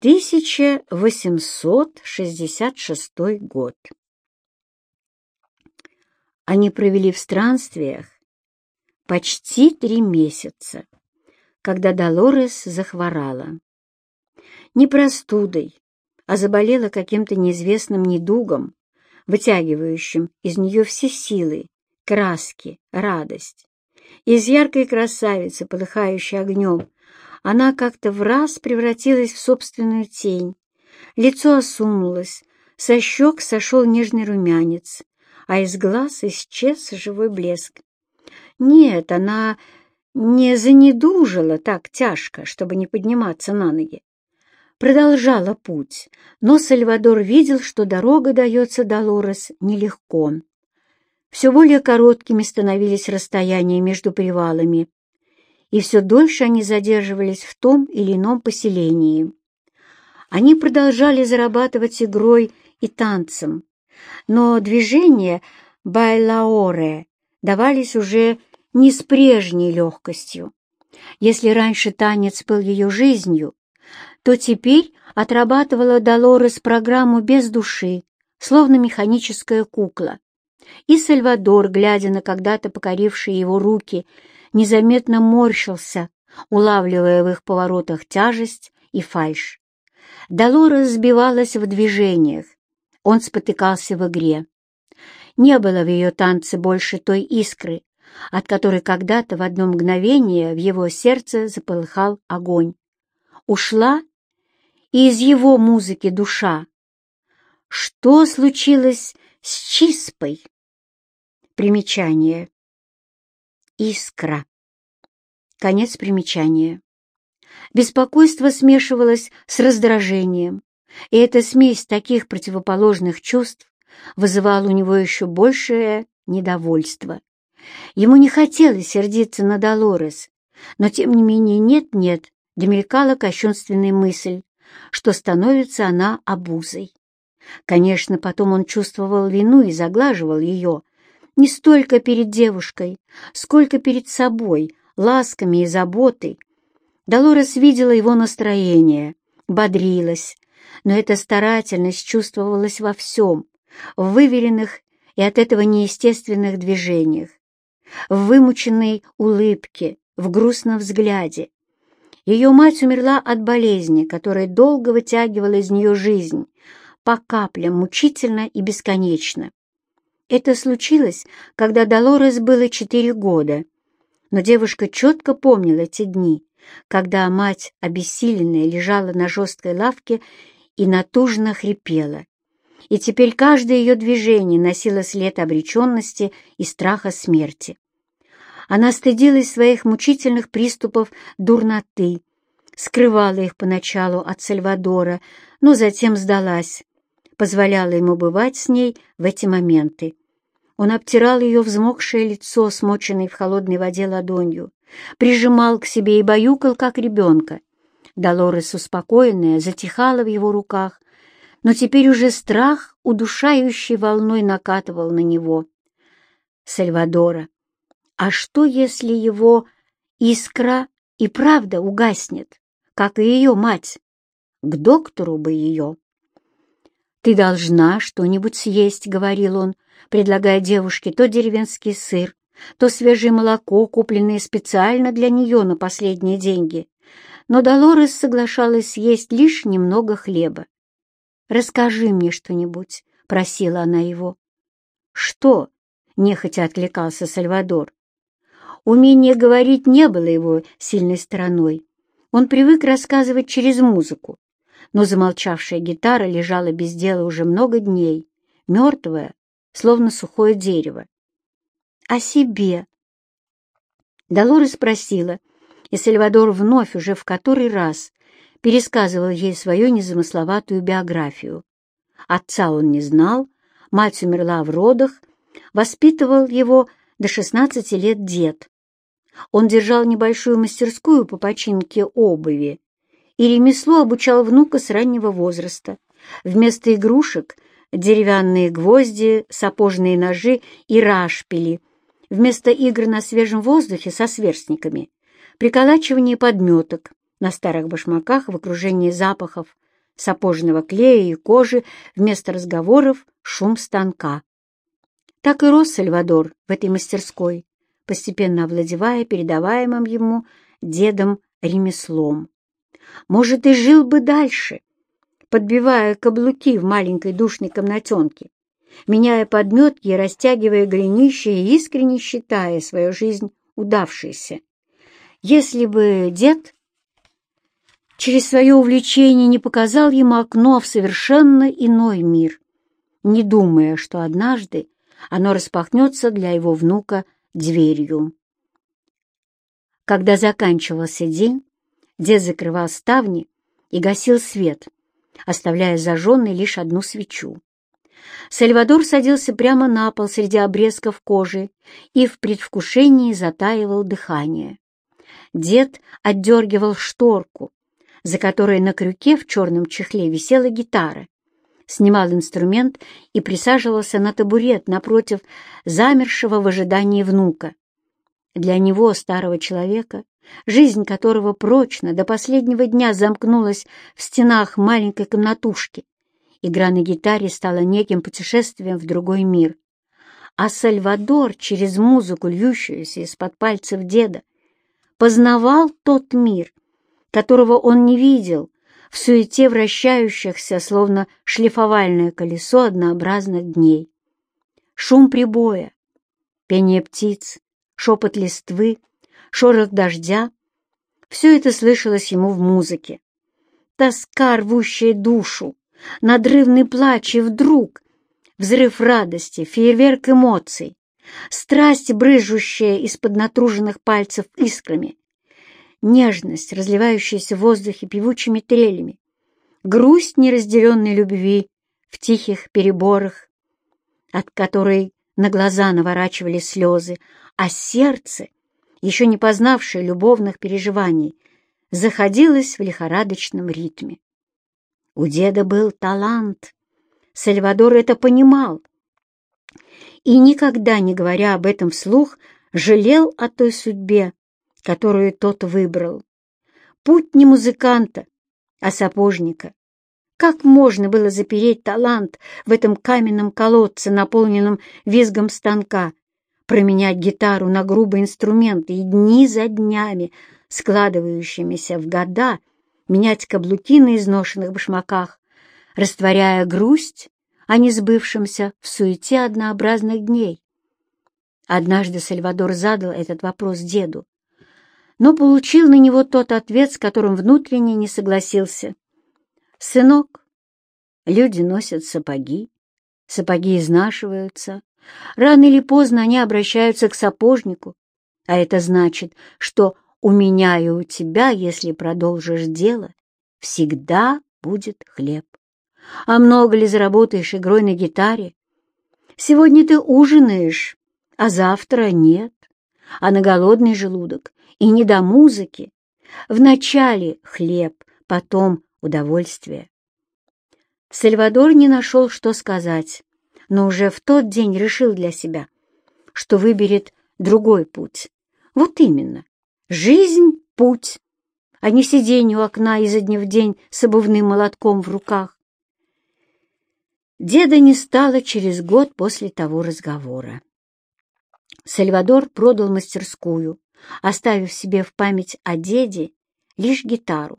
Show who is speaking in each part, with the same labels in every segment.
Speaker 1: 1866 год. Они провели в странствиях почти три месяца, когда Долорес захворала. Не простудой, а заболела каким-то неизвестным недугом, вытягивающим из нее все силы, краски, радость. Из яркой красавицы, полыхающей огнем, она как-то в раз превратилась в собственную тень. Лицо осунулось, со щек сошел нежный румянец, а из глаз исчез живой блеск. Нет, она не занедужила так тяжко, чтобы не подниматься на ноги. Продолжала путь, но Сальвадор видел, что дорога дается Долорес нелегко. Все более короткими становились расстояния между привалами, и все дольше они задерживались в том или ином поселении. Они продолжали зарабатывать игрой и танцем, но движения байлаоре давались уже не с прежней легкостью. Если раньше танец был ее жизнью, то теперь отрабатывала Долорес программу без души, словно механическая кукла. И Сальвадор, глядя на когда-то покорившие его руки, незаметно морщился, улавливая в их поворотах тяжесть и фальшь. Долорес сбивалась в движениях, он спотыкался в игре. Не было в ее танце больше той искры, от которой когда-то в одно мгновение в его сердце заполыхал огонь. Ушла и из его музыки душа. Что случилось с Чиспой? Примечание. Искра. Конец примечания. Беспокойство смешивалось с раздражением, и эта смесь таких противоположных чувств вызывала у него еще большее недовольство. Ему не хотелось сердиться на Долорес, но тем не менее нет-нет, домелькала кощунственная мысль, что становится она обузой. Конечно, потом он чувствовал вину и заглаживал ее, не столько перед девушкой, сколько перед собой, ласками и заботой. Долорес видела его настроение, бодрилась, но эта старательность чувствовалась во всем, в выверенных и от этого неестественных движениях, в вымученной улыбке, в грустном взгляде. Ее мать умерла от болезни, которая долго вытягивала из нее жизнь, по каплям, мучительно и бесконечно. Это случилось, когда Долорес было четыре года, но девушка четко помнила те дни, когда мать, обессиленная, лежала на жесткой лавке и натужно хрипела. И теперь каждое ее движение носило след обреченности и страха смерти. Она стыдилась своих мучительных приступов дурноты, скрывала их поначалу от Сальвадора, но затем сдалась, позволяла ему бывать с ней в эти моменты. Он обтирал ее взмокшее лицо, смоченное в холодной воде ладонью, прижимал к себе и баюкал, как ребенка. Долорес, успокоенная, затихала в его руках, но теперь уже страх удушающей волной накатывал на него. Сальвадора. А что, если его искра и правда угаснет, как и ее мать? К доктору бы ее. «Ты должна что-нибудь съесть», — говорил он, предлагая девушке то деревенский сыр, то свежее молоко, купленное специально для нее на последние деньги. Но Долорес соглашалась съесть лишь немного хлеба. «Расскажи мне что-нибудь», — просила она его. «Что?» — нехотя откликался Сальвадор. Умение говорить не было его сильной стороной. Он привык рассказывать через музыку, но замолчавшая гитара лежала без дела уже много дней, мертвая, словно сухое дерево. «О себе?» Долорес спросила, и Сальвадор вновь уже в который раз пересказывал ей свою незамысловатую биографию. Отца он не знал, мать умерла в родах, воспитывал его до 16 лет дед. Он держал небольшую мастерскую по починке обуви и ремеслу обучал внука с раннего возраста. Вместо игрушек — деревянные гвозди, сапожные ножи и рашпили. Вместо игр на свежем воздухе со сверстниками — приколачивание подметок на старых башмаках в окружении запахов, сапожного клея и кожи, вместо разговоров — шум станка. Так и рос Сальвадор в этой мастерской, постепенно овладевая передаваемым ему дедом ремеслом. Может, и жил бы дальше, подбивая каблуки в маленькой душной комнатенке, меняя подметки и растягивая голенище и искренне считая свою жизнь удавшейся. Если бы дед через свое увлечение не показал ему окно в совершенно иной мир, не думая, что однажды оно распахнется для его внука дверью. Когда заканчивался день, дед закрывал ставни и гасил свет, оставляя зажженной лишь одну свечу. Сальвадор садился прямо на пол среди обрезков кожи и в предвкушении затаивал дыхание. Дед отдергивал шторку, за которой на крюке в черном чехле висела гитара, снимал инструмент и присаживался на табурет напротив замершего в ожидании внука. Для него, старого человека, жизнь которого прочно до последнего дня замкнулась в стенах маленькой комнатушки, игра на гитаре стала неким путешествием в другой мир. А Сальвадор, через музыку, льющуюся из-под пальцев деда, познавал тот мир, которого он не видел в суете вращающихся, словно шлифовальное колесо однообразных дней. Шум прибоя, пение птиц, шепот листвы, шорох дождя — все это слышалось ему в музыке. Тоска, рвущая душу, надрывный плач и вдруг взрыв радости, фейерверк эмоций, страсть, брыжущая из-под натруженных пальцев искрами, нежность, разливающаяся в воздухе певучими трелями, грусть неразделенной любви в тихих переборах, от которой на глаза наворачивали слезы, а сердце, еще не познавшее любовных переживаний, заходилось в лихорадочном ритме. У деда был талант. Сальвадор это понимал. И никогда не говоря об этом вслух, жалел о той судьбе, которую тот выбрал. Путь не музыканта, а сапожника. Как можно было запереть талант в этом каменном колодце, наполненном визгом станка, променять гитару на грубые инструменты и дни за днями, складывающимися в года, менять каблуки на изношенных башмаках, растворяя грусть о несбывшемся в суете однообразных дней? Однажды Сальвадор задал этот вопрос деду, но получил на него тот ответ, с которым внутренне не согласился. «Сынок, люди носят сапоги, сапоги изнашиваются, рано или поздно они обращаются к сапожнику, а это значит, что у меня и у тебя, если продолжишь дело, всегда будет хлеб. А много ли заработаешь игрой на гитаре? Сегодня ты ужинаешь, а завтра нет. А на голодный желудок и не до музыки. Вначале хлеб, потом удовольствие. Сальвадор не нашел, что сказать, но уже в тот день решил для себя, что выберет другой путь. Вот именно, жизнь — путь, а не сиденье у окна изо дня в день с обувным молотком в руках. Деда не стало через год после того разговора. Сальвадор продал мастерскую, оставив себе в память о деде лишь гитару,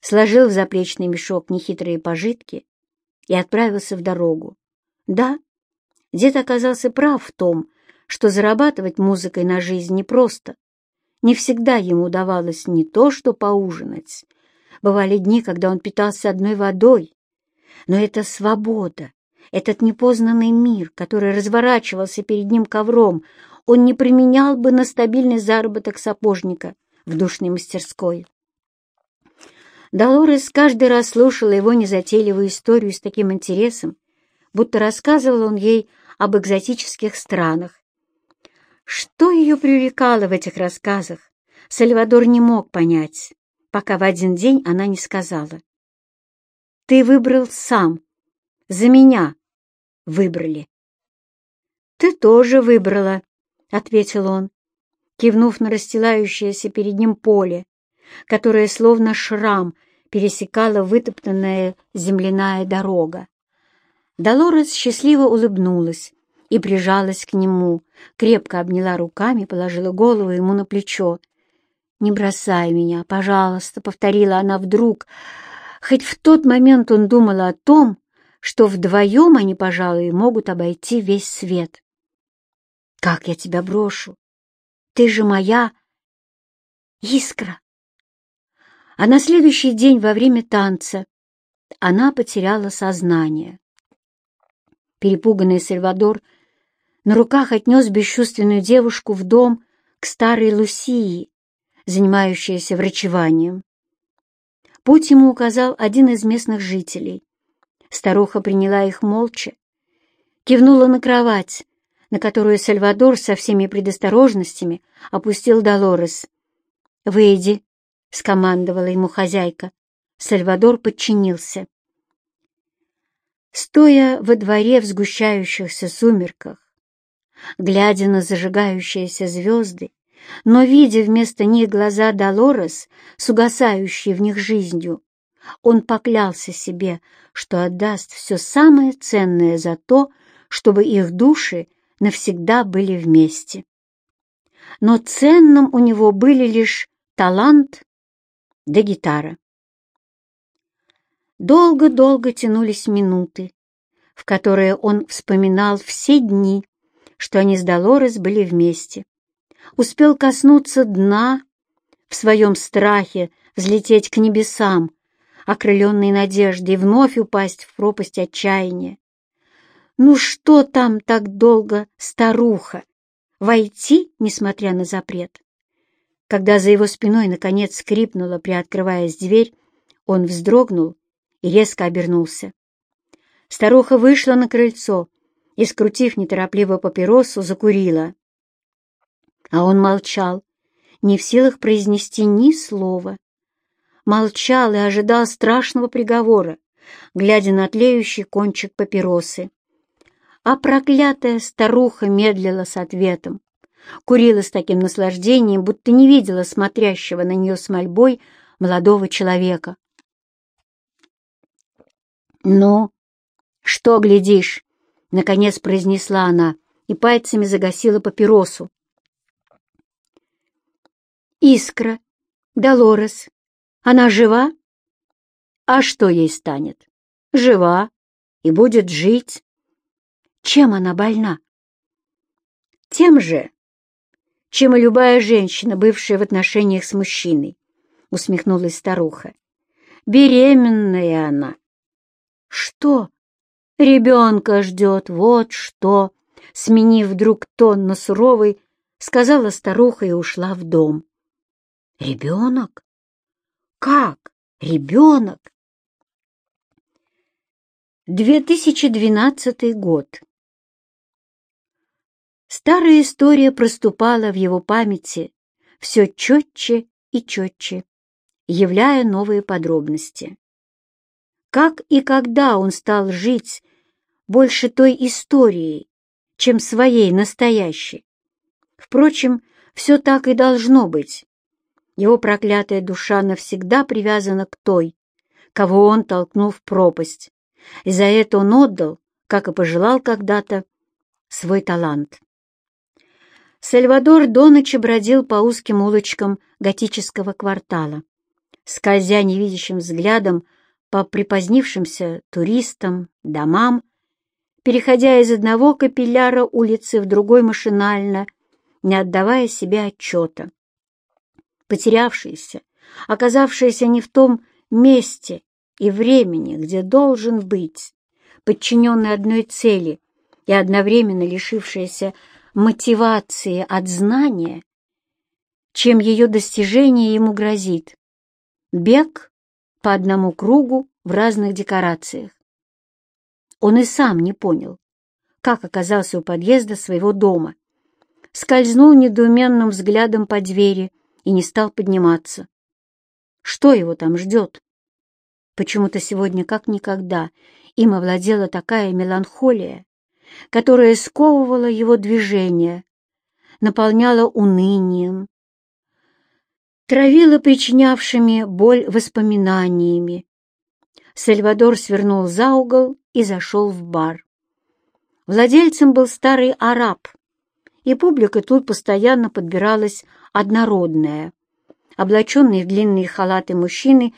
Speaker 1: сложил в заплечный мешок нехитрые пожитки и отправился в дорогу. Да, дед оказался прав в том, что зарабатывать музыкой на жизнь непросто. Не всегда ему удавалось не то что поужинать. Бывали дни, когда он питался одной водой. Но это свобода, этот непознанный мир, который разворачивался перед ним ковром, он не применял бы на стабильный заработок сапожника в душной мастерской. Долорес каждый раз слушала его незатейливую историю с таким интересом, будто рассказывал он ей об экзотических странах. Что ее привлекало в этих рассказах, Сальвадор не мог понять, пока в один день она не сказала. «Ты выбрал сам, за меня выбрали». «Ты тоже выбрала», — ответил он, кивнув на расстилающееся перед ним поле, которое, словно шрам, пересекала вытоптанная земляная дорога. Долорес счастливо улыбнулась и прижалась к нему, крепко обняла руками, положила голову ему на плечо. «Не бросай меня, пожалуйста», — повторила она вдруг. Хоть в тот момент он думал о том, что вдвоем они, пожалуй, могут обойти весь свет. «Как я тебя брошу? Ты же моя искра!» А на следующий день во время танца она потеряла сознание. Перепуганный Сальвадор на руках отнес бесчувственную девушку в дом к старой Лусии, занимающейся врачеванием. Путь ему указал один из местных жителей. Старуха приняла их молча, кивнула на кровать, на которую Сальвадор со всеми предосторожностями опустил Долорес. «Выйди», — скомандовала ему хозяйка. Сальвадор подчинился. Стоя во дворе в сгущающихся сумерках, глядя на зажигающиеся звезды, но видя вместо них глаза Долорес с угасающей в них жизнью, он поклялся себе, что отдаст все самое ценное за то, чтобы их души навсегда были вместе. Но ценным у него были лишь талант да гитара. Долго-долго тянулись минуты, в которые он вспоминал все дни, что они с Долорес были вместе. Успел коснуться дна, в своем страхе взлететь к небесам, окрыленной надеждой вновь упасть в пропасть отчаяния. Ну что там так долго, старуха? Войти, несмотря на запрет? Когда за его спиной наконец скрипнула, приоткрываясь дверь, он вздрогнул и резко обернулся. Старуха вышла на крыльцо и, скрутив неторопливо папиросу, закурила. А он молчал, не в силах произнести ни слова. Молчал и ожидал страшного приговора, глядя на тлеющий кончик папиросы. А проклятая старуха медлила с ответом, курила с таким наслаждением, будто не видела смотрящего на нее с мольбой молодого человека. «Ну, что глядишь?» — наконец произнесла она и пальцами загасила папиросу. «Искра, Долорес, она жива?» «А что ей станет? Жива и будет жить». «Чем она больна?» «Тем же, чем и любая женщина, бывшая в отношениях с мужчиной», — усмехнулась старуха. «Беременная она». «Что?» «Ребенка ждет, вот что!» Сменив вдруг тон на суровый, сказала старуха и ушла в дом. «Ребенок? Как? Ребенок?» 2012 год. Старая история проступала в его памяти все четче и четче, являя новые подробности. Как и когда он стал жить больше той историей, чем своей настоящей. Впрочем, все так и должно быть. Его проклятая душа навсегда привязана к той, кого он толкнул в пропасть, и за это он отдал, как и пожелал когда-то, свой талант. Сальвадор до ночи бродил по узким улочкам готического квартала, скользя невидящим взглядом по припозднившимся туристам, домам, переходя из одного капилляра улицы в другой машинально, не отдавая себе отчета. Потерявшийся, оказавшийся не в том месте и времени, где должен быть, подчиненный одной цели и одновременно лишившийся мотивации от знания, чем ее достижение ему грозит. Бег по одному кругу в разных декорациях. Он и сам не понял, как оказался у подъезда своего дома. Скользнул недоуменным взглядом по двери и не стал подниматься. Что его там ждет? Почему-то сегодня, как никогда, им овладела такая меланхолия, которая сковывала его движение, наполняла унынием, травила причинявшими боль воспоминаниями. Сальвадор свернул за угол и зашел в бар. Владельцем был старый араб, и публика тут постоянно подбиралась однородная. Облаченные в длинные халаты мужчины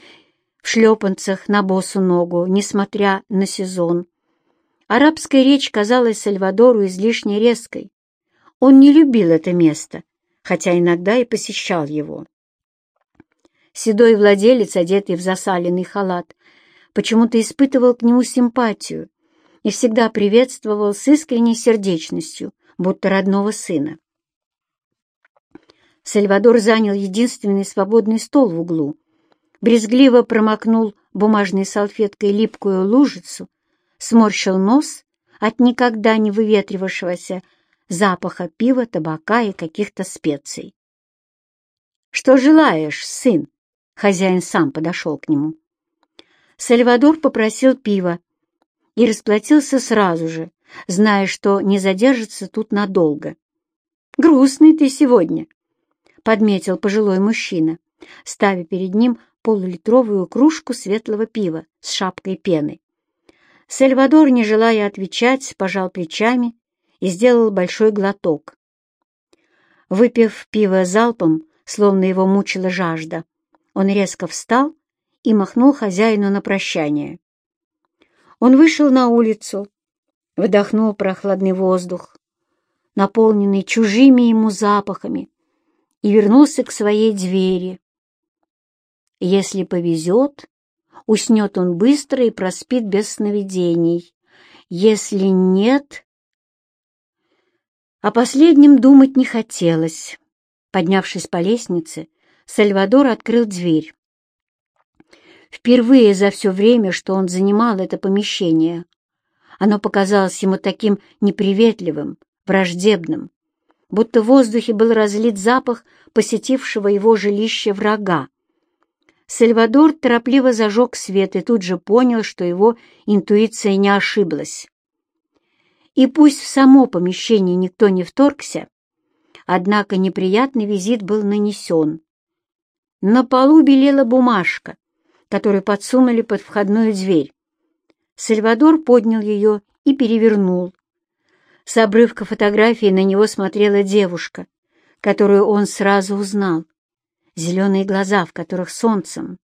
Speaker 1: в шлепанцах на босу ногу, несмотря на сезон. Арабская речь казалась Сальвадору излишне резкой. Он не любил это место, хотя иногда и посещал его. Седой владелец, одетый в засаленный халат, почему-то испытывал к нему симпатию и всегда приветствовал с искренней сердечностью, будто родного сына. Сальвадор занял единственный свободный стол в углу, брезгливо промокнул бумажной салфеткой липкую лужицу, сморщил нос от никогда не выветривавшегося запаха пива, табака и каких-то специй. «Что желаешь, сын?» — хозяин сам подошел к нему. Сальвадор попросил пива и расплатился сразу же, зная, что не задержится тут надолго. «Грустный ты сегодня», — подметил пожилой мужчина, ставя перед ним полулитровую кружку светлого пива с шапкой пены. Сальвадор, не желая отвечать, пожал плечами и сделал большой глоток. Выпив пиво залпом, словно его мучила жажда, он резко встал и махнул хозяину на прощание. Он вышел на улицу, вдохнул прохладный воздух, наполненный чужими ему запахами, и вернулся к своей двери. Если повезет, уснет он быстро и проспит без сновидений. Если нет... О последнем думать не хотелось. Поднявшись по лестнице, Сальвадор открыл дверь. Впервые за все время, что он занимал это помещение, оно показалось ему таким неприветливым, враждебным, будто в воздухе был разлит запах посетившего его жилище врага. Сальвадор торопливо зажег свет и тут же понял, что его интуиция не ошиблась. И пусть в само помещение никто не вторгся, однако неприятный визит был нанесен. На полу белела бумажка, которую подсунули под входную дверь. Сальвадор поднял ее и перевернул. С обрывка фотографии на него смотрела девушка, которую он сразу узнал. Зеленые глаза, в которых солнцем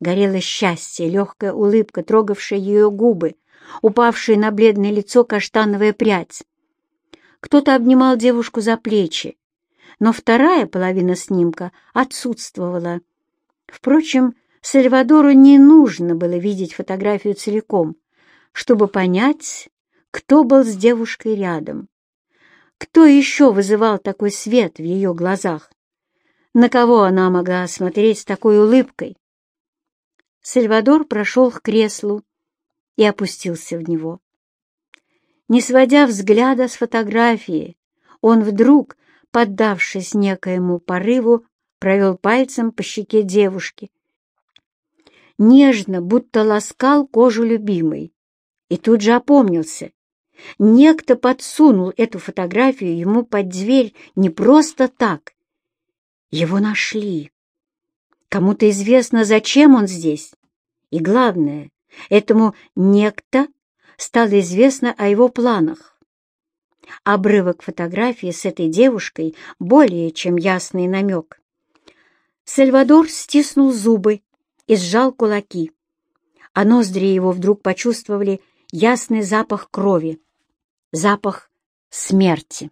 Speaker 1: горело счастье, легкая улыбка, трогавшая ее губы, упавшая на бледное лицо каштановая прядь. Кто-то обнимал девушку за плечи, но вторая половина снимка отсутствовала. Впрочем, Сальвадору не нужно было видеть фотографию целиком, чтобы понять, кто был с девушкой рядом. Кто еще вызывал такой свет в ее глазах? На кого она могла смотреть с такой улыбкой? Сальвадор прошел к креслу и опустился в него. Не сводя взгляда с фотографии, он вдруг, поддавшись некоему порыву, провел пальцем по щеке девушки. Нежно, будто ласкал кожу любимой, и тут же опомнился. Некто подсунул эту фотографию ему под дверь не просто так. Его нашли. Кому-то известно, зачем он здесь. И главное, этому некто стало известно о его планах. Обрывок фотографии с этой девушкой более чем ясный намек. Сальвадор стиснул зубы и сжал кулаки, а ноздри его вдруг почувствовали ясный запах крови, запах смерти.